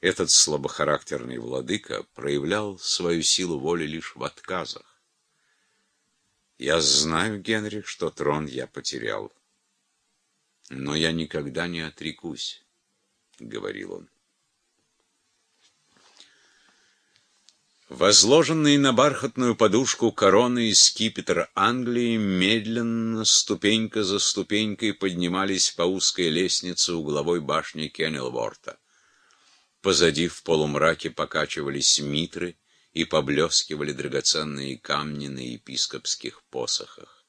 Этот слабохарактерный владыка проявлял свою силу воли лишь в отказах. «Я знаю, Генрих, что трон я потерял, но я никогда не отрекусь», — говорил он. Возложенные на бархатную подушку короны и скипетр Англии медленно, ступенька за ступенькой, поднимались по узкой лестнице угловой башни Кеннелворта. Позади в полумраке покачивались митры и поблескивали драгоценные камни на епископских посохах.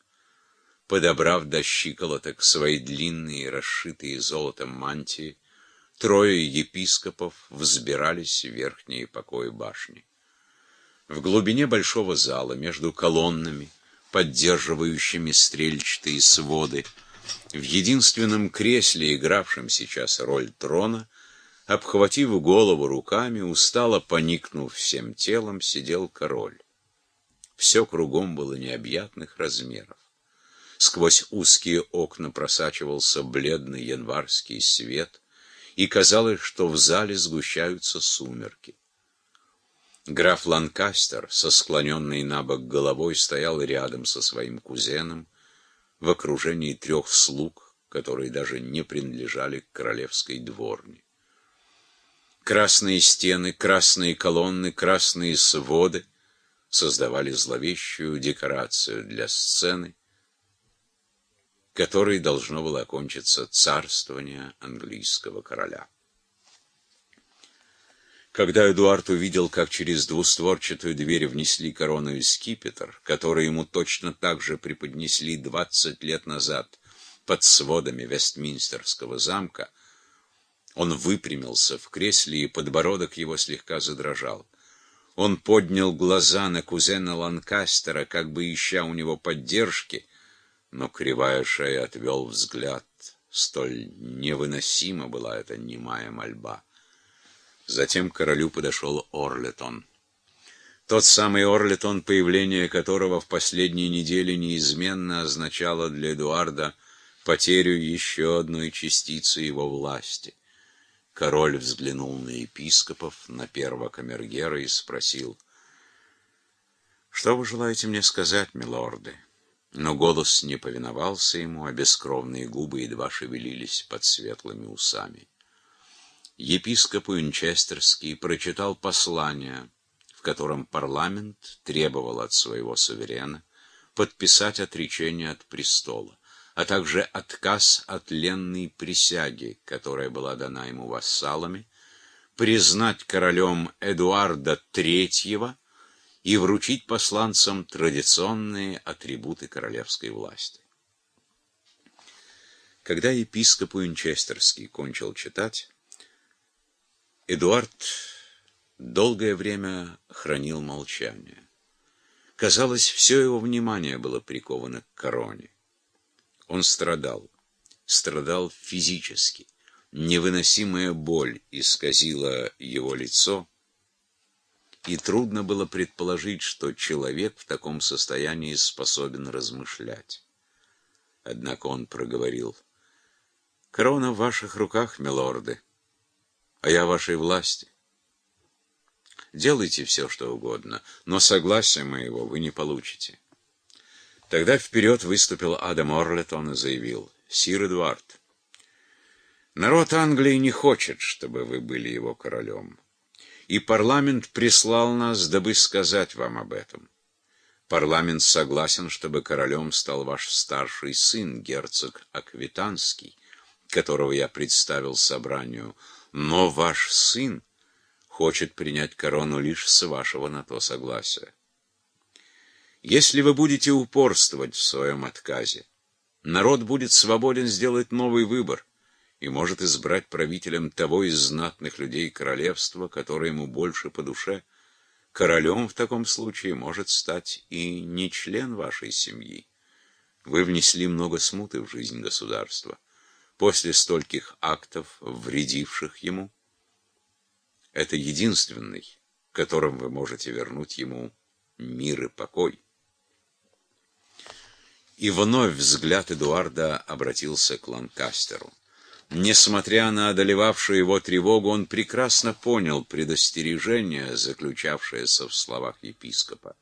Подобрав до щиколоток свои длинные, расшитые золотом мантии, трое епископов взбирались в верхние покои башни. В глубине большого зала, между колоннами, поддерживающими стрельчатые своды, в единственном кресле, игравшем сейчас роль трона, обхватив голову руками, устало поникнув всем телом, сидел король. Все кругом было необъятных размеров. Сквозь узкие окна просачивался бледный январский свет, и казалось, что в зале сгущаются сумерки. Граф Ланкастер, со склоненной на бок головой, стоял рядом со своим кузеном в окружении трех слуг, которые даже не принадлежали к королевской дворне. Красные стены, красные колонны, красные своды создавали зловещую декорацию для сцены, которой должно было окончиться царствование английского короля. Когда Эдуард увидел, как через двустворчатую дверь внесли корону и скипетр, который ему точно так же преподнесли двадцать лет назад под сводами Вестминстерского замка, он выпрямился в кресле, и подбородок его слегка задрожал. Он поднял глаза на кузена Ланкастера, как бы ища у него поддержки, но кривая шея отвел взгляд. Столь невыносима была эта немая мольба. Затем к королю подошел Орлетон. Тот самый Орлетон, появление которого в последние недели неизменно означало для Эдуарда потерю еще одной частицы его власти. Король взглянул на епископов, на первого камергера и спросил, «Что вы желаете мне сказать, милорды?» Но голос не повиновался ему, а бескровные губы едва шевелились под светлыми усами епископ Уинчестерский прочитал послание, в котором парламент требовал от своего суверена подписать отречение от престола, а также отказ от ленной присяги, которая была дана ему вассалами, признать королем Эдуарда III и вручить посланцам традиционные атрибуты королевской власти. Когда епископ Уинчестерский кончил читать, Эдуард долгое время хранил молчание. Казалось, все его внимание было приковано к короне. Он страдал, страдал физически. Невыносимая боль исказила его лицо, и трудно было предположить, что человек в таком состоянии способен размышлять. Однако он проговорил, «Корона в ваших руках, милорды» а я вашей власти. Делайте все, что угодно, но согласия моего вы не получите. Тогда вперед выступил Адам Орлетон и заявил, «Сир Эдуард, народ Англии не хочет, чтобы вы были его королем, и парламент прислал нас, дабы сказать вам об этом. Парламент согласен, чтобы королем стал ваш старший сын, герцог Аквитанский, которого я представил собранию, но ваш сын хочет принять корону лишь с вашего на то согласия. Если вы будете упорствовать в своем отказе, народ будет свободен сделать новый выбор и может избрать правителем того из знатных людей королевства, которое ему больше по душе. Королем в таком случае может стать и не член вашей семьи. Вы внесли много смуты в жизнь государства после стольких актов, вредивших ему, это единственный, которым вы можете вернуть ему мир и покой. И вновь взгляд Эдуарда обратился к Ланкастеру. Несмотря на одолевавшую его тревогу, он прекрасно понял предостережение, заключавшееся в словах епископа.